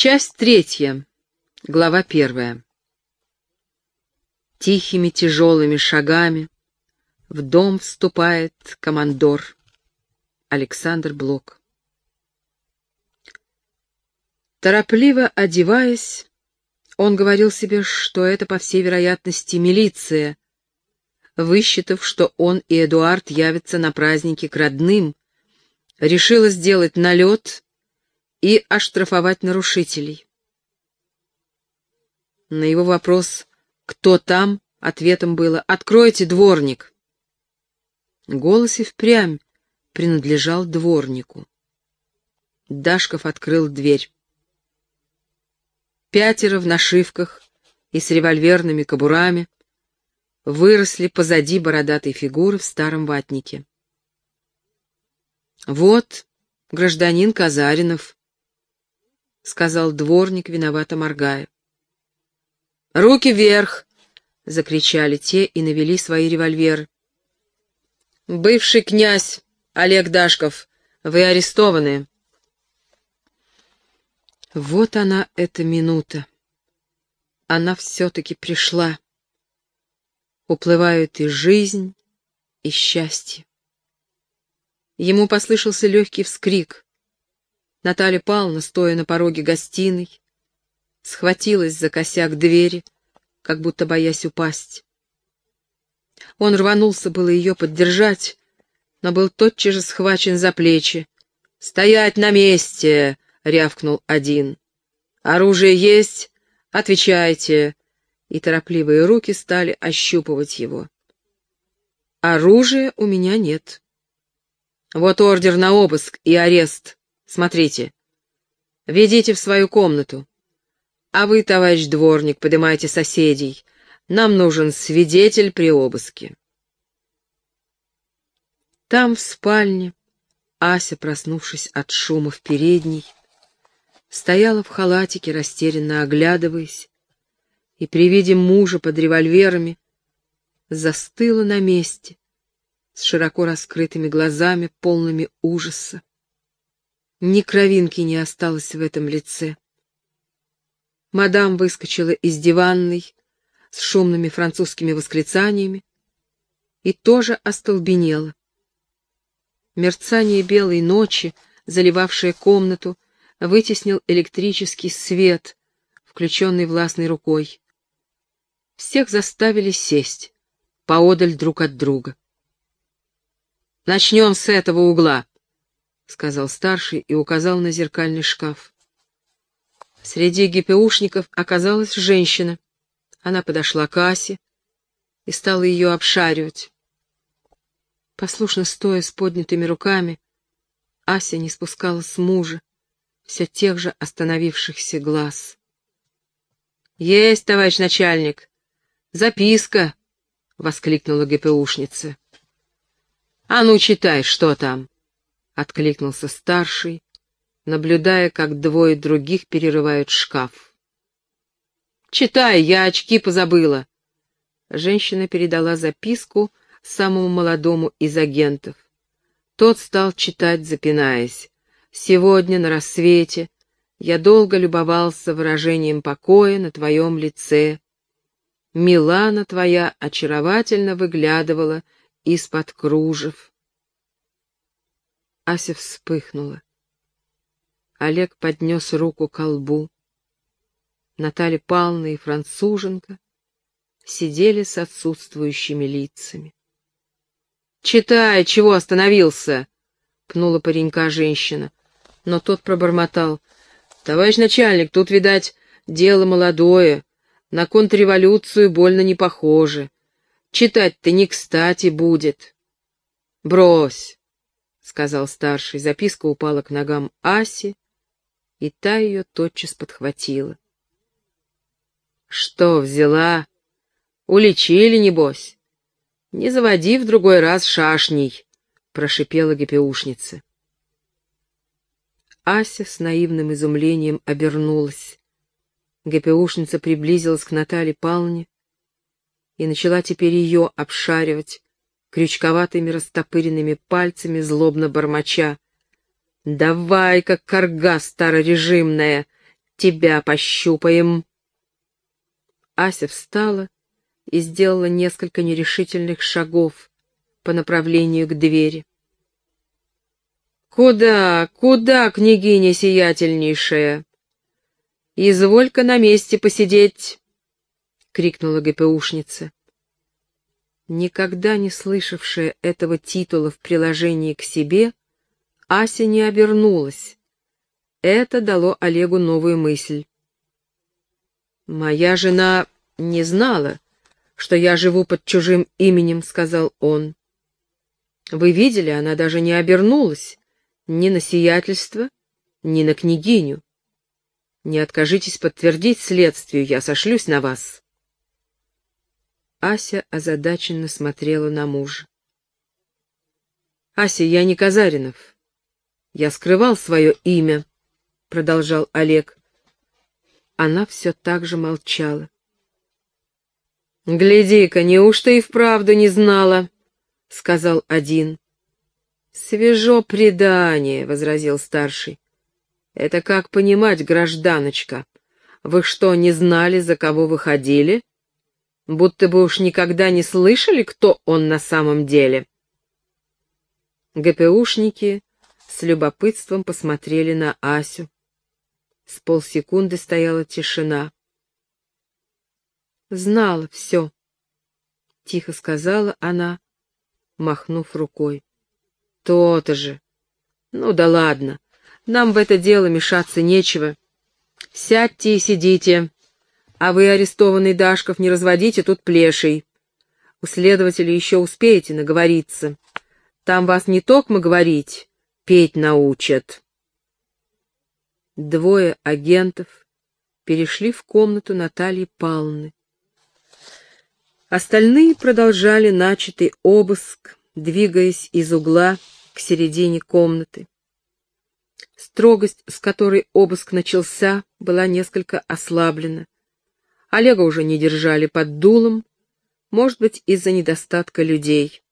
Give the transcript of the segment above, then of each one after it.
Часть третья. Глава первая. Тихими тяжелыми шагами в дом вступает командор Александр Блок. Торопливо одеваясь, он говорил себе, что это, по всей вероятности, милиция, высчитав, что он и Эдуард явятся на праздники к родным, решила сделать налет и оштрафовать нарушителей. На его вопрос «Кто там?» ответом было «Откройте, дворник!» Голос и впрямь принадлежал дворнику. Дашков открыл дверь. Пятеро в нашивках и с револьверными кобурами выросли позади бородатой фигуры в старом ватнике. «Вот, гражданин Казаринов», — сказал дворник, виновато моргая. «Руки вверх!» — закричали те и навели свои револьверы. «Бывший князь Олег Дашков, вы арестованы». Вот она, эта минута. Она все-таки пришла. Уплывают и жизнь, и счастье. Ему послышался легкий вскрик. Наталья Павловна, стоя на пороге гостиной, схватилась за косяк двери, как будто боясь упасть. Он рванулся было ее поддержать, но был тотчас же схвачен за плечи. «Стоять на месте!» — рявкнул один. «Оружие есть? Отвечайте!» И торопливые руки стали ощупывать его. «Оружия у меня нет». «Вот ордер на обыск и арест. Смотрите. Ведите в свою комнату. А вы, товарищ дворник, поднимайте соседей. Нам нужен свидетель при обыске». Там, в спальне, Ася, проснувшись от шума в передней, стояла в халатике, растерянно оглядываясь, и при виде мужа под револьверами застыла на месте, с широко раскрытыми глазами, полными ужаса. Ни кровинки не осталось в этом лице. Мадам выскочила из диванной с шумными французскими восклицаниями и тоже остолбенела. Мерцание белой ночи, заливавшее комнату, вытеснил электрический свет, включенный властной рукой. Всех заставили сесть, поодаль друг от друга. «Начнем с этого угла», — сказал старший и указал на зеркальный шкаф. Среди ГПУшников оказалась женщина. Она подошла к Асе и стала ее обшаривать. Послушно стоя с поднятыми руками, Ася не спускала с мужа все тех же остановившихся глаз. «Есть, товарищ начальник! Записка!» — воскликнула ГПУшница. «А ну, читай, что там!» — откликнулся старший, наблюдая, как двое других перерывают шкаф. «Читай, я очки позабыла!» Женщина передала записку, — самому молодому из агентов. Тот стал читать, запинаясь. «Сегодня на рассвете я долго любовался выражением покоя на твоем лице. Милана твоя очаровательно выглядывала из-под кружев». Ася вспыхнула. Олег поднес руку к лбу. Наталья Павловна и француженка сидели с отсутствующими лицами. «Читай, чего остановился?» — пнула паренька женщина. Но тот пробормотал. «Товарищ начальник, тут, видать, дело молодое. На контрреволюцию больно не похоже. Читать-то не кстати будет». «Брось», — сказал старший. Записка упала к ногам Аси, и та ее тотчас подхватила. «Что взяла? Уличили, небось?» «Не заводи в другой раз шашней», — прошипела гипеушница. Ася с наивным изумлением обернулась. ГПУшница приблизилась к Наталье Павловне и начала теперь ее обшаривать крючковатыми растопыренными пальцами, злобно бормоча. «Давай, как корга старорежимная! тебя пощупаем. Ася встала и сделала несколько нерешительных шагов по направлению к двери. «Куда, куда, княгиня сиятельнейшая? Изволь-ка на месте посидеть!» — крикнула ГПУшница. Никогда не слышавшая этого титула в приложении к себе, Ася не обернулась. Это дало Олегу новую мысль. «Моя жена не знала, что я живу под чужим именем», — сказал он. «Вы видели, она даже не обернулась ни на сиятельство, ни на княгиню. Не откажитесь подтвердить следствию, я сошлюсь на вас». Ася озадаченно смотрела на мужа. «Ася, я не Казаринов. Я скрывал свое имя», — продолжал Олег. Она все так же молчала. «Гляди-ка, неужто и вправду не знала?» — сказал один. «Свежо предание», — возразил старший. «Это как понимать, гражданочка? Вы что, не знали, за кого выходили? Будто бы уж никогда не слышали, кто он на самом деле». ГПУшники с любопытством посмотрели на Асю. С полсекунды стояла тишина. «Знала все», — тихо сказала она, махнув рукой. «То-то же! Ну да ладно, нам в это дело мешаться нечего. Сядьте и сидите, а вы, арестованный Дашков, не разводите тут плешей. У следователя еще успеете наговориться. Там вас не токмо говорить, петь научат». Двое агентов перешли в комнату Натальи Павловны. Остальные продолжали начатый обыск, двигаясь из угла к середине комнаты. Строгость, с которой обыск начался, была несколько ослаблена. Олега уже не держали под дулом, может быть, из-за недостатка людей.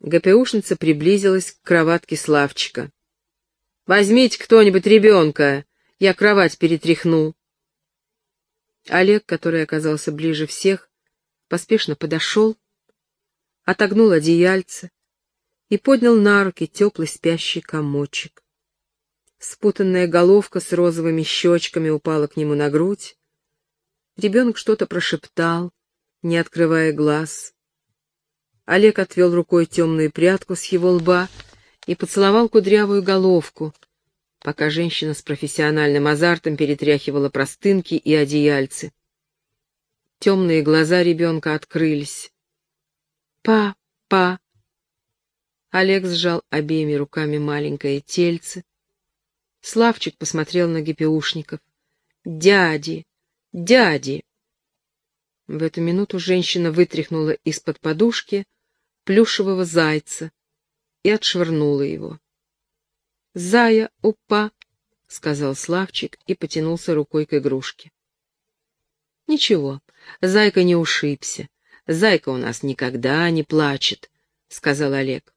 ГПУшница приблизилась к кроватке Славчика. «Возьмите кто-нибудь ребенка!» Я кровать перетряхну. Олег, который оказался ближе всех, поспешно подошел, отогнул одеяльце и поднял на руки теплый спящий комочек. Спутанная головка с розовыми щечками упала к нему на грудь. Ребенок что-то прошептал, не открывая глаз. Олег отвел рукой темную прядку с его лба и поцеловал кудрявую головку — пока женщина с профессиональным азартом перетряхивала простынки и одеяльцы. Темные глаза ребенка открылись. «Па-па!» Олег сжал обеими руками маленькое тельце. Славчик посмотрел на гипеушников. «Дяди! Дяди!» В эту минуту женщина вытряхнула из-под подушки плюшевого зайца и отшвырнула его. «Зая, упа!» — сказал Славчик и потянулся рукой к игрушке. «Ничего, зайка не ушибся. Зайка у нас никогда не плачет», — сказал Олег.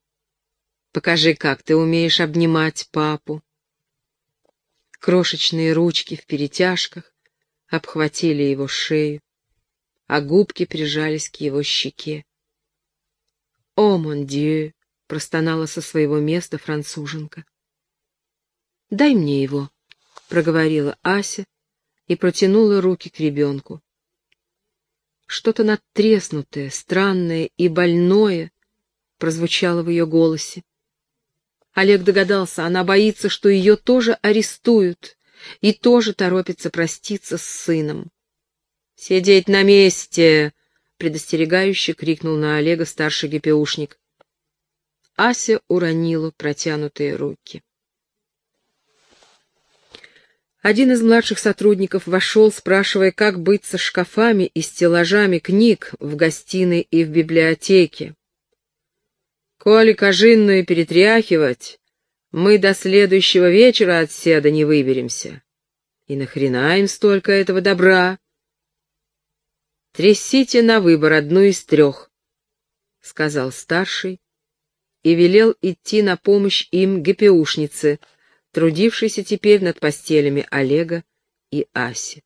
«Покажи, как ты умеешь обнимать папу». Крошечные ручки в перетяжках обхватили его шею, а губки прижались к его щеке. «О, мон дью!» — простонала со своего места француженка. «Дай мне его», — проговорила Ася и протянула руки к ребенку. Что-то надтреснутое, странное и больное прозвучало в ее голосе. Олег догадался, она боится, что ее тоже арестуют, и тоже торопится проститься с сыном. «Сидеть на месте!» — предостерегающе крикнул на Олега старший гипеушник. Ася уронила протянутые руки. Один из младших сотрудников вошел, спрашивая, как быть со шкафами и стеллажами книг в гостиной и в библиотеке. «Коли кожинную перетряхивать, мы до следующего вечера от седа не выберемся. И нахрена им столько этого добра?» «Трясите на выбор одну из трех», — сказал старший и велел идти на помощь им ГПУшнице — трудившийся теперь над постелями Олега и Асе.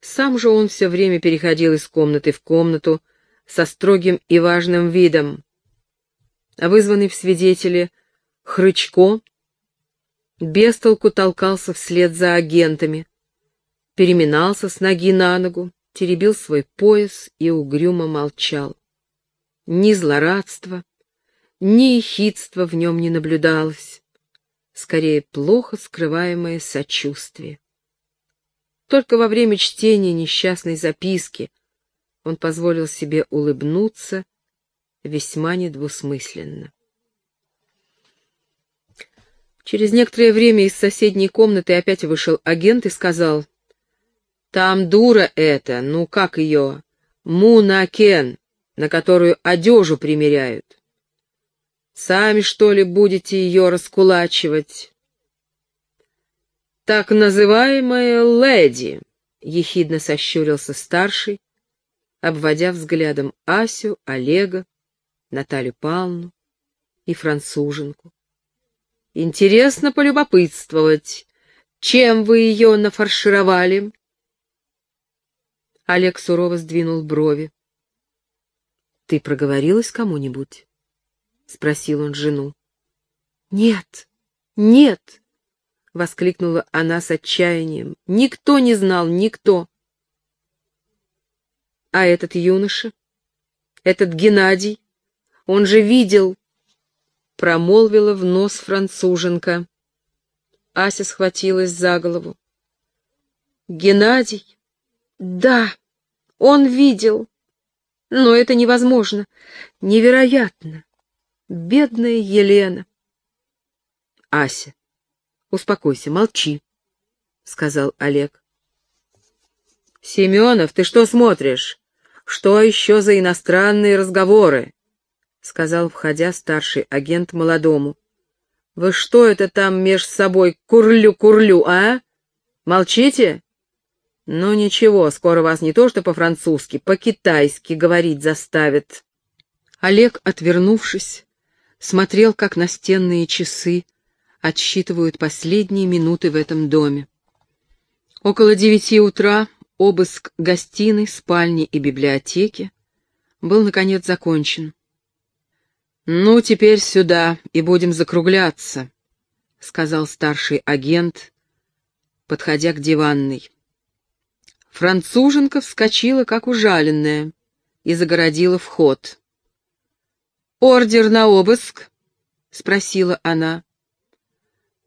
Сам же он все время переходил из комнаты в комнату со строгим и важным видом. Вызванный в свидетели Хрычко бестолку толкался вслед за агентами, переминался с ноги на ногу, теребил свой пояс и угрюмо молчал. Ни злорадства, ни ехидства в нем не наблюдалось, скорее плохо скрываемое сочувствие. Только во время чтения несчастной записки он позволил себе улыбнуться весьма недвусмысленно. Через некоторое время из соседней комнаты опять вышел агент и сказал, «Там дура эта, ну как ее, Муна Кен, на которую одежу примеряют. Сами, что ли, будете ее раскулачивать?» «Так называемая леди», — ехидно сощурился старший, обводя взглядом Асю, Олега, Наталью Павловну и француженку. «Интересно полюбопытствовать, чем вы ее нафаршировали?» Олег сурово сдвинул брови. «Ты проговорилась кому-нибудь?» — спросил он жену. «Нет, нет!» — воскликнула она с отчаянием. «Никто не знал, никто!» «А этот юноша? Этот Геннадий? Он же видел!» Промолвила в нос француженка. Ася схватилась за голову. «Геннадий? Да, он видел. Но это невозможно, невероятно. Бедная Елена!» Ася, Успокойся, молчи, — сказал Олег. «Семенов, ты что смотришь? Что еще за иностранные разговоры?» — сказал, входя старший агент молодому. «Вы что это там меж собой курлю-курлю, а? Молчите?» «Ну ничего, скоро вас не то что по-французски, по-китайски говорить заставят». Олег, отвернувшись, смотрел, как настенные часы отсчитывают последние минуты в этом доме. Около девяти утра обыск гостиной, спальни и библиотеки был, наконец, закончен. «Ну, теперь сюда, и будем закругляться», — сказал старший агент, подходя к диванной. Француженка вскочила, как ужаленная, и загородила вход. «Ордер на обыск?» — спросила она.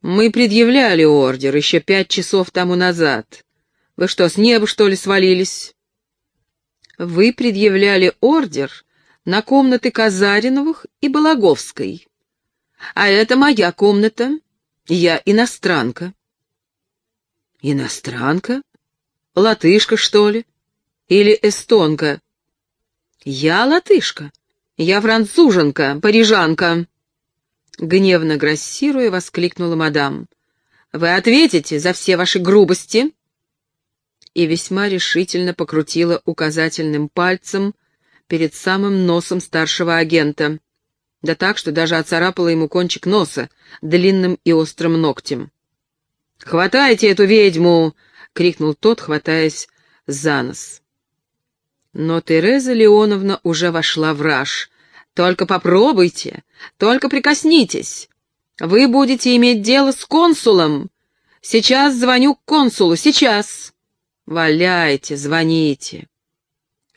Мы предъявляли ордер еще пять часов тому назад. Вы что, с неба, что ли, свалились? Вы предъявляли ордер на комнаты Казариновых и Балаговской. А это моя комната. Я иностранка. Иностранка? Латышка, что ли? Или эстонка? Я латышка. Я француженка, парижанка. Гневно грассируя, воскликнула мадам. «Вы ответите за все ваши грубости?» И весьма решительно покрутила указательным пальцем перед самым носом старшего агента. Да так, что даже оцарапала ему кончик носа длинным и острым ногтем. «Хватайте эту ведьму!» — крикнул тот, хватаясь за нос. Но Тереза Леоновна уже вошла в раж, только попробуйте, только прикоснитесь. Вы будете иметь дело с консулом. Сейчас звоню к консулу, сейчас. Валяйте, звоните.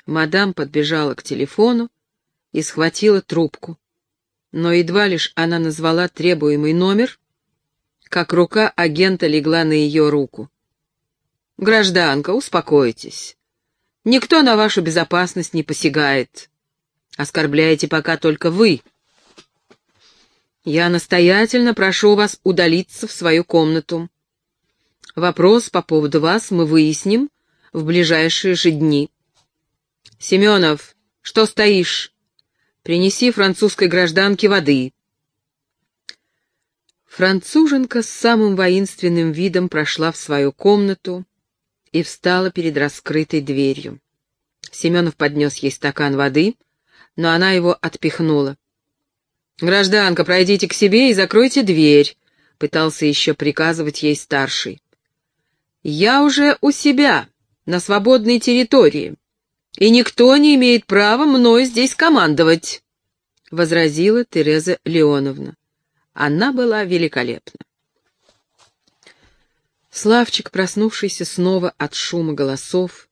Мадам подбежала к телефону и схватила трубку. Но едва лишь она назвала требуемый номер, как рука агента легла на ее руку. «Гражданка, успокойтесь. Никто на вашу безопасность не посягает. Оскорбляете пока только вы. Я настоятельно прошу вас удалиться в свою комнату. Вопрос по поводу вас мы выясним в ближайшие же дни. Семенов, что стоишь? Принеси французской гражданке воды. Француженка с самым воинственным видом прошла в свою комнату и встала перед раскрытой дверью. Семенов поднес ей стакан воды — но она его отпихнула. «Гражданка, пройдите к себе и закройте дверь», — пытался еще приказывать ей старший. Я уже у себя, на свободной территории, и никто не имеет права мной здесь командовать», — возразила Тереза Леоновна. Она была великолепна. Славчик, проснувшийся снова от шума голосов,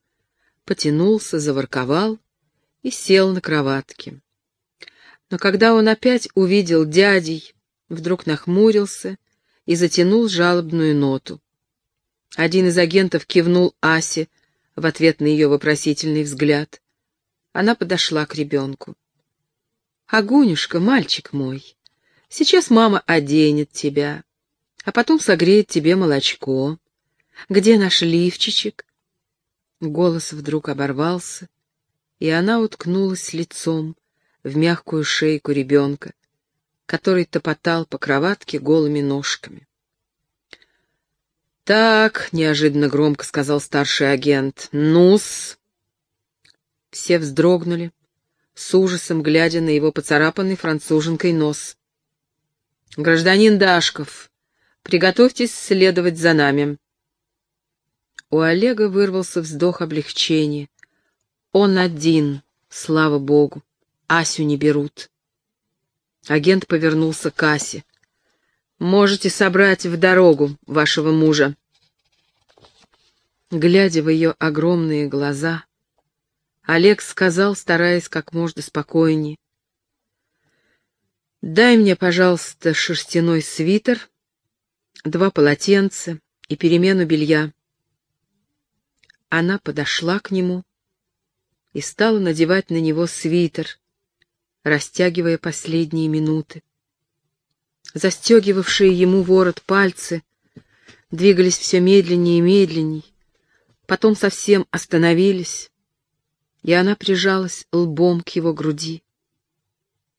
потянулся, заворковал и сел на кроватке. Но когда он опять увидел дядей, вдруг нахмурился и затянул жалобную ноту. Один из агентов кивнул Асе в ответ на ее вопросительный взгляд. Она подошла к ребенку. «Агунюшка, мальчик мой, сейчас мама оденет тебя, а потом согреет тебе молочко. Где наш лифчичек?» Голос вдруг оборвался, и она уткнулась лицом в мягкую шейку ребенка, который топотал по кроватке голыми ножками. «Так», — неожиданно громко сказал старший агент, — «ну-с». Все вздрогнули, с ужасом глядя на его поцарапанный француженкой нос. «Гражданин Дашков, приготовьтесь следовать за нами». У Олега вырвался вздох облегчения. Он один, слава богу. Асю не берут. Агент повернулся к Асе. «Можете собрать в дорогу вашего мужа». Глядя в ее огромные глаза, Олег сказал, стараясь как можно спокойнее, «Дай мне, пожалуйста, шерстяной свитер, два полотенца и перемену белья». Она подошла к нему и стала надевать на него свитер, растягивая последние минуты. Застегивавшие ему ворот пальцы двигались все медленнее и медленней, потом совсем остановились, и она прижалась лбом к его груди.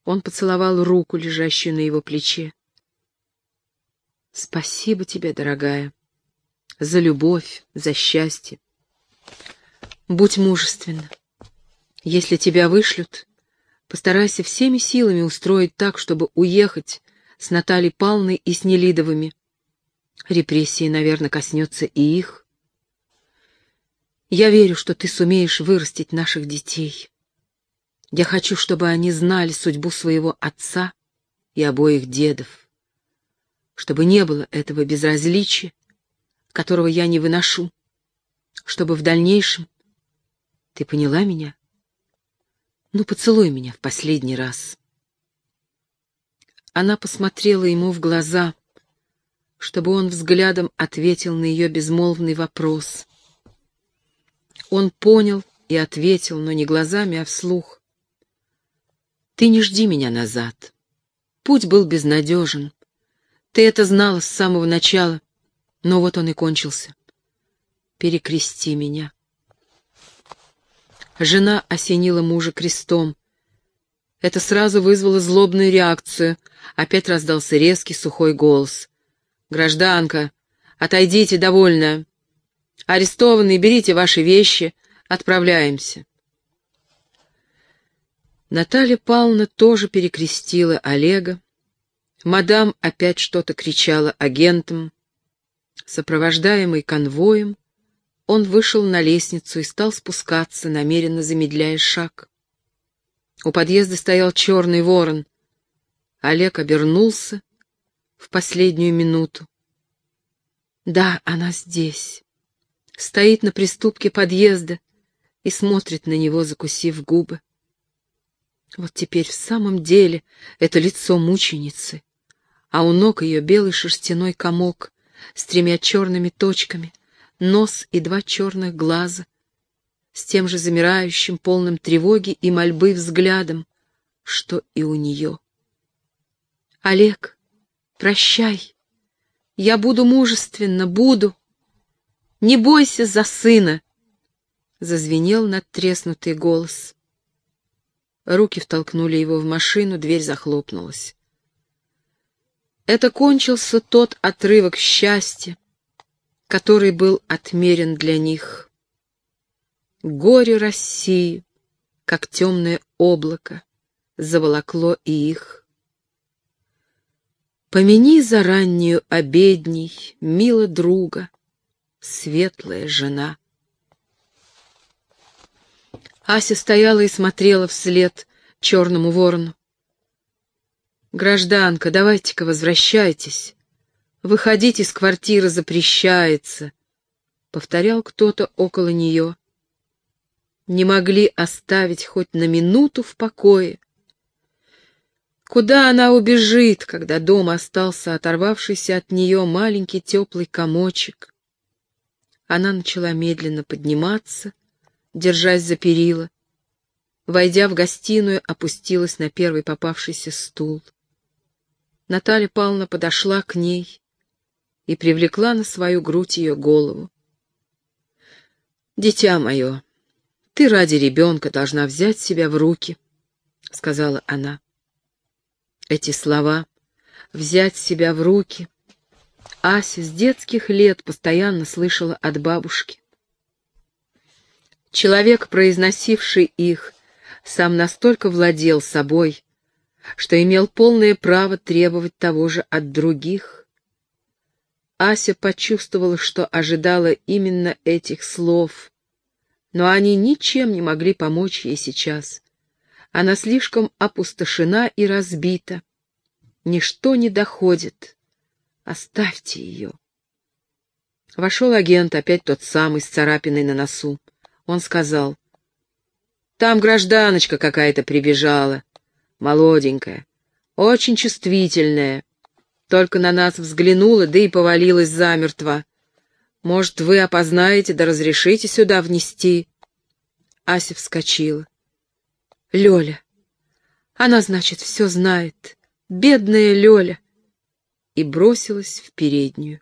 Он поцеловал руку, лежащую на его плече. «Спасибо тебе, дорогая, за любовь, за счастье. Будь мужественна. Если тебя вышлют, Постарайся всеми силами устроить так, чтобы уехать с Натальей Павловной и с Нелидовыми. Репрессии, наверное, коснется и их. Я верю, что ты сумеешь вырастить наших детей. Я хочу, чтобы они знали судьбу своего отца и обоих дедов. Чтобы не было этого безразличия, которого я не выношу. Чтобы в дальнейшем... Ты поняла меня? Ну, поцелуй меня в последний раз. Она посмотрела ему в глаза, чтобы он взглядом ответил на ее безмолвный вопрос. Он понял и ответил, но не глазами, а вслух. «Ты не жди меня назад. Путь был безнадежен. Ты это знала с самого начала, но вот он и кончился. Перекрести меня». Жена осенила мужа крестом. Это сразу вызвало злобную реакцию. Опять раздался резкий сухой голос. «Гражданка, отойдите, довольно. Арестованные, берите ваши вещи, отправляемся». Наталья Павловна тоже перекрестила Олега. Мадам опять что-то кричала агентам. Сопровождаемый конвоем, он вышел на лестницу и стал спускаться, намеренно замедляя шаг. У подъезда стоял черный ворон. Олег обернулся в последнюю минуту. Да, она здесь. Стоит на приступке подъезда и смотрит на него, закусив губы. Вот теперь в самом деле это лицо мученицы, а у ног ее белый шерстяной комок с тремя черными точками — нос и два черных глаза, с тем же замирающим, полным тревоги и мольбы взглядом, что и у нее. «Олег, прощай. Я буду мужественно, буду. Не бойся за сына!» Зазвенел надтреснутый голос. Руки втолкнули его в машину, дверь захлопнулась. Это кончился тот отрывок счастья, который был отмерен для них. Горе России, как темное облако, заволокло и их. Помяни за раннюю обедней, мило друга, светлая жена. Ася стояла и смотрела вслед черному ворону. «Гражданка, давайте-ка возвращайтесь. Выходить из квартиры запрещается», — повторял кто-то около нее. Не могли оставить хоть на минуту в покое. Куда она убежит, когда дома остался оторвавшийся от нее маленький теплый комочек? Она начала медленно подниматься, держась за перила. Войдя в гостиную, опустилась на первый попавшийся стул. Наталья Павловна подошла к ней и привлекла на свою грудь ее голову. «Дитя мое, ты ради ребенка должна взять себя в руки», — сказала она. Эти слова «взять себя в руки» Ася с детских лет постоянно слышала от бабушки. Человек, произносивший их, сам настолько владел собой, что имел полное право требовать того же от других. Ася почувствовала, что ожидала именно этих слов, но они ничем не могли помочь ей сейчас. Она слишком опустошена и разбита. Ничто не доходит. Оставьте ее. Вошел агент, опять тот самый, с царапиной на носу. Он сказал, «Там гражданочка какая-то прибежала, молоденькая, очень чувствительная, только на нас взглянула, да и повалилась замертво. Может, вы опознаете, да разрешите сюда внести?» Ася вскочила. «Лёля! Она, значит, все знает. Бедная Лёля!» И бросилась в переднюю.